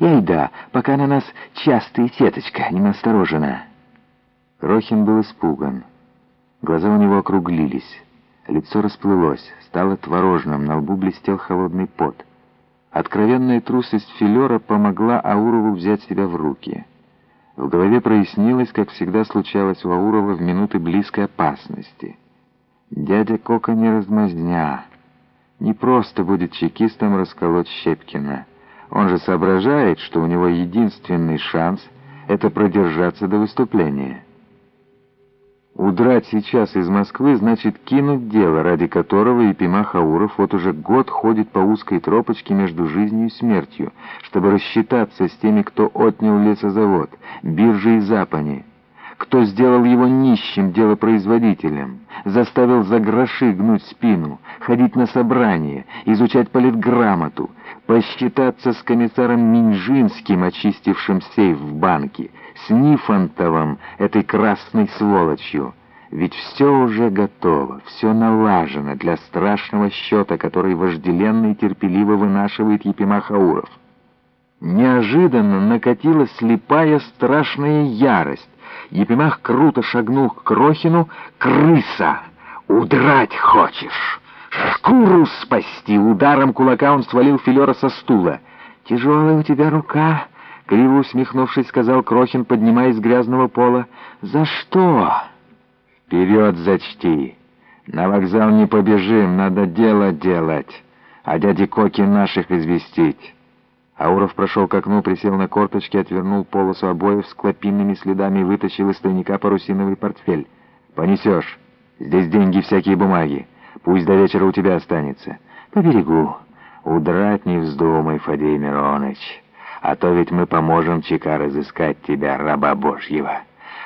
Эй, да, пока на нас частая сеточка не насторожена». Крохин был испуган. Глаза у него округлились. Лицо расплылось, стало творожным, на лбу блестел холодный пот. Откровенная трусость Филера помогла Аурову взять себя в руки. В голове прояснилось, как всегда случалось у Аурова в минуты близкой опасности. Дядя Кока не размазня. Не просто будет чекистом расколоть Щепкина. Он же соображает, что у него единственный шанс — это продержаться до выступления. Удрать сейчас из Москвы значит кинуть дело, ради которого Епима Хауров вот уже год ходит по узкой тропочке между жизнью и смертью, чтобы рассчитаться с теми, кто отнял лесозавод, биржи и запани, кто сделал его нищим делопроизводителем, заставил за гроши гнуть спину, ходить на собрания, изучать политграмоту, посчитаться с комиссаром Минжинским, очистившим сейф в банке, с Нифонтовым, этой красной сволочью. Ведь все уже готово, все налажено для страшного счета, который вожделенно и терпеливо вынашивает Епимахауров. Неожиданно накатила слепая страшная ярость. Епимах круто шагнул к Крохину. «Крыса! Удрать хочешь!» «Шкуру спасти!» Ударом кулака он свалил Филера со стула. «Тяжелая у тебя рука!» Криво усмехнувшись, сказал Крохин, поднимаясь с грязного пола. «За что?» «Вперед зачти! На вокзал не побежим, надо дело делать, а дяде Коки наших известить». Ауров прошел к окну, присел на корточки, отвернул полосу обоев с клопинными следами и вытащил из тайника парусиновый портфель. «Понесешь. Здесь деньги всякие бумаги. Пусть до вечера у тебя останется. Поберегу. Удрать не вздумай, Фадей Мироныч. А то ведь мы поможем ЧК разыскать тебя, раба Божьего.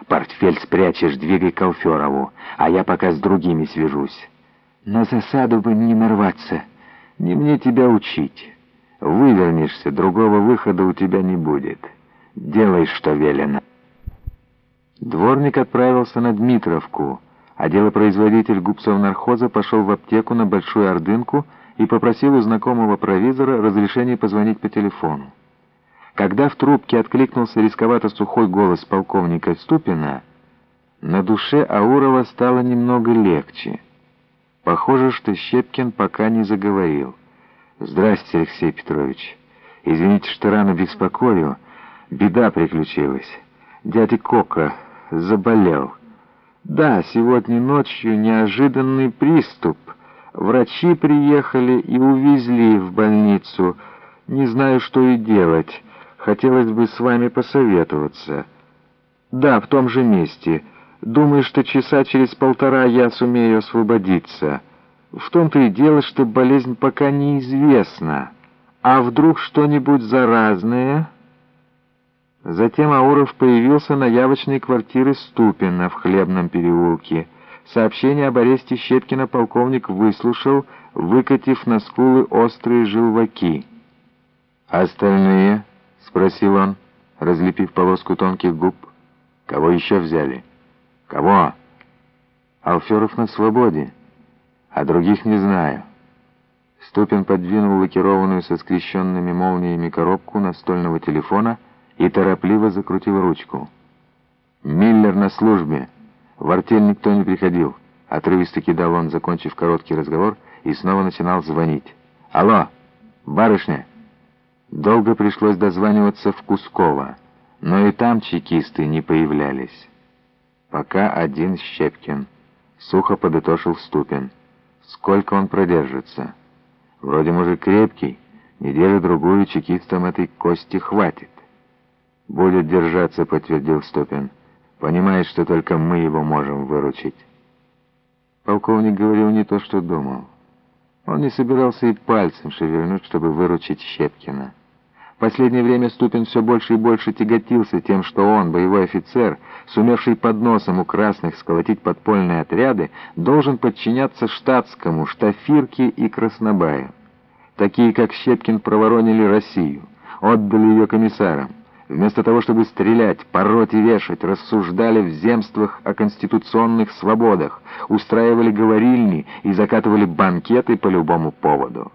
Портфель спрячешь, двигай к Алферову, а я пока с другими свяжусь. На засаду бы не нарваться. Не мне тебя учить. Вывернешься, другого выхода у тебя не будет. Делай, что велено. Дворник отправился на Дмитровку, а делопроизводитель губцов нархоза пошел в аптеку на Большую Ордынку и попросил у знакомого провизора разрешения позвонить по телефону. Когда в трубке откликнулся рисковато сухой голос полковника Ступина, на душе Аурова стало немного легче. Похоже, что Щепкин пока не заговорил. «Здрасте, Алексей Петрович. Извините, что рано беспокою. Беда приключилась. Дядя Кока заболел. Да, сегодня ночью неожиданный приступ. Врачи приехали и увезли в больницу. Не знаю, что и делать». Хотелось бы с вами посоветоваться. Да, в том же месте. Думаю, что часа через полтора я сумею освободиться. В том-то и дело, что болезнь пока неизвестна. А вдруг что-нибудь заразное? Затем Ауров появился на явочной квартире Ступина в Хлебном переулке. Сообщение об аресте Щепкина полковник выслушал, выкатив на скулы острые желваки. Остальные... — спросил он, разлепив полоску тонких губ. «Кого еще взяли?» «Кого?» «Алферов на свободе, а других не знаю». Ступин подвинул лакированную со скрещенными молниями коробку настольного телефона и торопливо закрутил ручку. «Миллер на службе. В артель никто не приходил». Отрывисто кидал он, закончив короткий разговор, и снова начинал звонить. «Алло, барышня!» Долго пришлось дозваниваться в Кусково, но и там чекисты не появлялись. Пока один Щепкин. Сухо подытошил Ступин. Сколько он продержится? Вроде мужик крепкий, неделю-другую чекистам этой кости хватит. «Будет держаться», — подтвердил Ступин. «Понимает, что только мы его можем выручить». Полковник говорил не то, что думал. Он не собирался и пальцем шевельнуть, чтобы выручить Щепкина последнее время Ступин все больше и больше тяготился тем, что он, боевой офицер, сумевший под носом у красных сколотить подпольные отряды, должен подчиняться штатскому, штафирке и краснобаю. Такие, как Щепкин, проворонили Россию, отдали ее комиссарам. Вместо того, чтобы стрелять, пороть и вешать, рассуждали в земствах о конституционных свободах, устраивали говорильни и закатывали банкеты по любому поводу.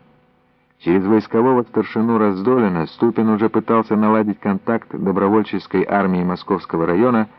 Через войскового старшину Раздолина Ступин уже пытался наладить контакт добровольческой армии Московского района